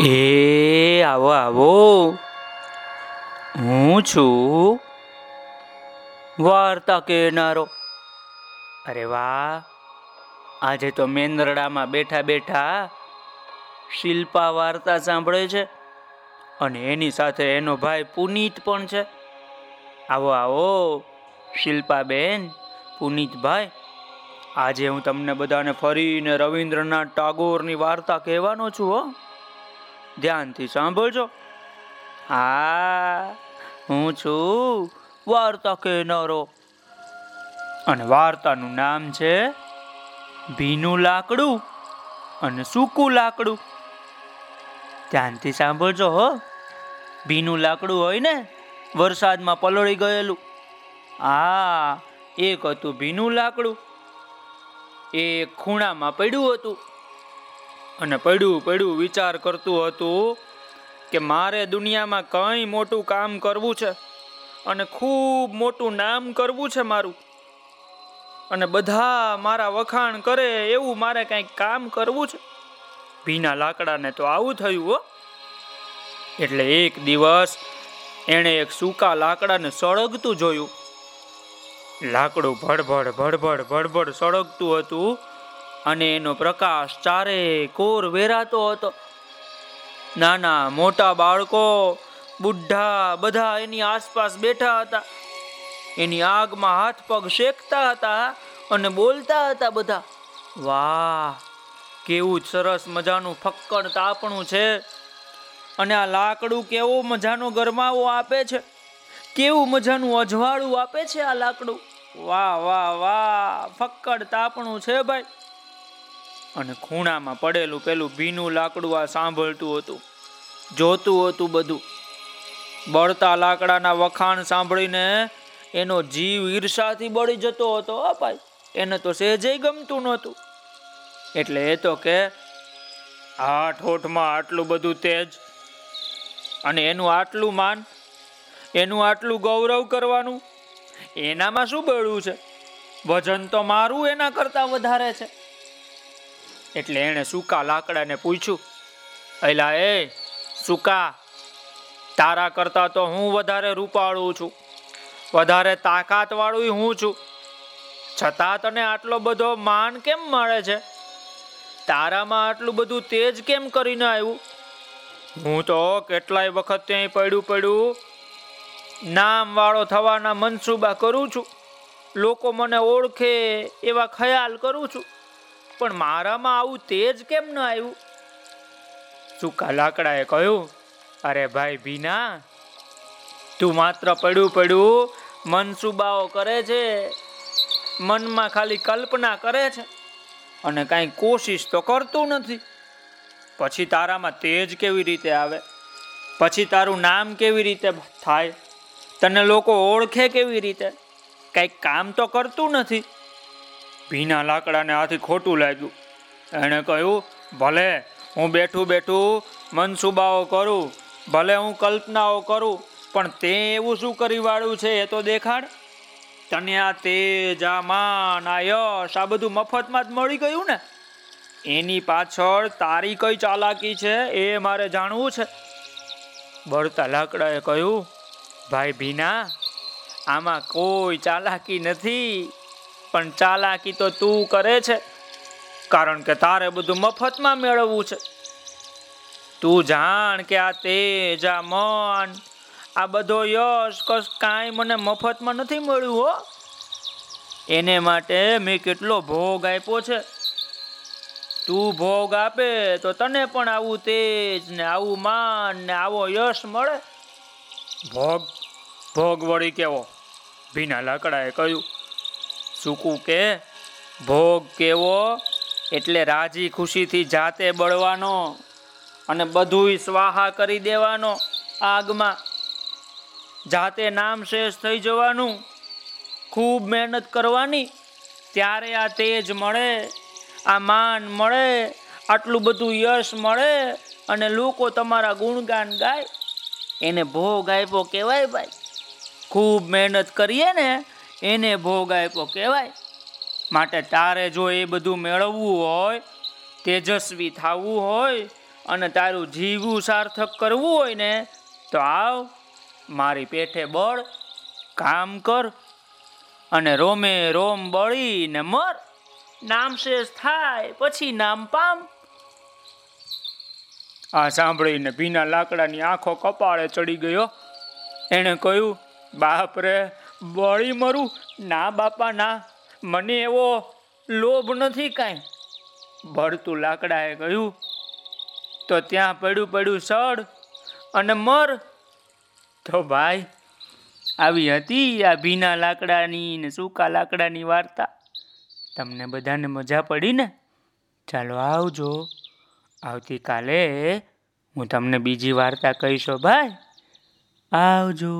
એ આવો આવો. હું છું વાર્તા કહેનારો. અરે વાહ. આજે તો મેંદરડામાં બેઠા બેઠા શિલ્પા વાર્તા સાંભળે છે અને એની સાથે એનો ભાઈ પુનીત પણ છે. આવો આવો. શિલ્પાબેન, પુનીતભાઈ, આજે હું તમને બધાને ફરીને રવિન્દ્રનાથ ટાગોરની વાર્તા કહેવાનો છું હો. ધ્યાનથી સાંભળજો. હા, હું છું વાર્તા કહેનારો. અને વાર્તાનું નામ છે ભીનું લાકડું અને સૂકું લાકડું. ધ્યાનથી સાંભળજો હો. ભીનું લાકડું હોય ને, વરસાદમાં પલળી ગયેલું. હા, એક હતું ભીનું લાકડું એ ખૂણામાં પડ્યું હતું. અને પડ્યું પડ્યું વિચાર કરતું હતું કે મારે દુનિયામાં કંઈ મોટું કામ કરવું છે અને ખૂબ મોટું નામ કરવું છે મારું. અને બધા મારા વખાણ કરે એવું મારે કંઈક કામ કરવું છે. ભીના લાકડાને તો આવું થયું હો. એટલે એક દિવસ એણે એક સૂકા લાકડાને સળગતું જોયું. લાકડું ભડભડ ભડભડ ભડભડ સળગતું હતું અને એનો પ્રકાશ ચારે કોર વેરાતો હતો. નાના મોટા બાળકો, બુઢા બધા એની આસપાસ બેઠા હતા. એની આગમાં હાથ પગ શેકતા હતા અને બોલતા હતા બધા, વાહ, કેવું સરસ મજાનું ફક્કડ તાપણું છે. અને આ લાકડું કેવો મજાનો ગરમાવો આપે છે. કેવું મજાનું અજવાળું આપે છે આ લાકડું. વાહ વાહ વાહ ફક્કડ તાપણું છે ભાઈ. અને ખૂણામાં પડેલું પેલું ભીનું લાકડું આ સાંભળતું હતું. જોતું હતું બધું. બળતા લાકડાના વખાણ સાંભળીને એનો જીવ ઈર્ષાથી બળી જતો હતો અપાય એને તો સહેજે ગમતું નહોતું. એટલે એ તો કે આ ઠોઠમાં આટલું બધું તેજ અને એનું આટલું માન, એનું આટલું ગૌરવ કરવાનું, એનામાં શું બળવું છે? વજન તો મારું એના કરતાં વધારે છે. એટલે એણે સૂકા લાકડાને પૂછ્યું અલા એ સૂકા, તારા કરતા તો હું વધારે રૂપાળું છું. વધારે તાકાત વાળું હું છું. છતાં તને આટલો બધો માન કેમ મળે છે? તારામાં આટલું બધું તેજ કેમ કરીને આવ્યું? હું તો કેટલાય વખત ત્યાં પડ્યું પડ્યું નામ વાળો થવાના મનસુબા કરું છું. લોકો મને ઓળખે એવા ખ્યાલ કરું છું. પણ મારામાં આવું તેજ કેમ ન આવ્યું? સૂકા લાકડાએ કહ્યું, અરે ભાઈ ભીના, તું માત્ર પડ્યું પડ્યું મનસુબાઓ કરે છે, મનમાં ખાલી કલ્પના કરે છે અને કાંઈ કોશિશ તો કરતું નથી. પછી તારામાં તેજ કેવી રીતે આવે? પછી તારું નામ કેવી રીતે થાય? તને લોકો ઓળખે કેવી રીતે? કંઈક કામ તો કરતું નથી. ભીના લાકડાને આથી ખોટું લાગ્યું. એણે કહ્યું, ભલે, હું બેઠું બેઠું મનસુબાઓ કરું, ભલે હું કલ્પનાઓ કરું, પણ તે એવું શું કરી વાળું છે એ તો દેખાડ. તને આ તેજ, આ માન, આ યશ, આ બધું મફતમાં જ મળી ગયું ને? એની પાછળ તારી કઈ ચાલાકી છે એ મારે જાણવું છે. બળતા લાકડાએ કહ્યું, ભાઈ ભીના, આમાં કોઈ ચાલાકી નથી. પણ ચાલાકી તો તું કરે છે, કારણ કે તારે બધું મફતમાં મેળવવું છે. તું જાણ કે આ તેજ, આ મન, આ બધો યશ કશ કાંઈ મને મફતમાં નથી મળ્યું, હો. એને માટે મેં કેટલો ભોગ આપ્યો છે. તું ભોગ આપે તો તને પણ આવું તેજ ને આવું માન ને આવો યશ મળે. ભોગ ભોગ વળી કેવો? ભીના લાકડાએ કહ્યું. સૂકું કે? ભોગ કેવો? એટલે રાજી ખુશીથી જાતે બળવાનો અને બધુંય સ્વાહા કરી દેવાનો આગમાં. જાતે નામ શેષ થઈ જવાનું, ખૂબ મહેનત કરવાની, ત્યારે આ તેજ મળે, આ માન મળે, આટલું બધું યશ મળે અને લોકો તમારા ગુણગાન ગાય. એને ભોગ આપ્યો કહેવાય ભાઈ. ખૂબ મહેનત કરીએ ને એને ભોગ આપ્યો કહેવાય. માટે તારે જો એ બધું મેળવવું હોય, તેજસ્વી થવું હોય અને તારું જીવું સાર્થક કરવું હોય ને, તો આવ, મારી પેઠે બળ, કામ કર અને રોમે રોમ બળીને મર. નામશેષ થાય, પછી નામ પામ. આ સાંભળીને ભીના લાકડાની આંખો કપાળે ચડી ગયો. એણે કહ્યું, બાપ રે બળી મરું? ના બાપા, ના. મને એવો લોભ નથી કાંઈ. ભળતું લાકડાએ કહ્યું તો ત્યાં પડ્યું પડ્યું સડ અને મર. તો ભાઈ, આવી હતી આ ભીના લાકડાની ને સૂકા લાકડાની વાર્તા. તમને બધાને મજા પડી ને? ચાલો આવજો. આવતીકાલે હું તમને બીજી વાર્તા કહીશો, ભાઈ. આવજો.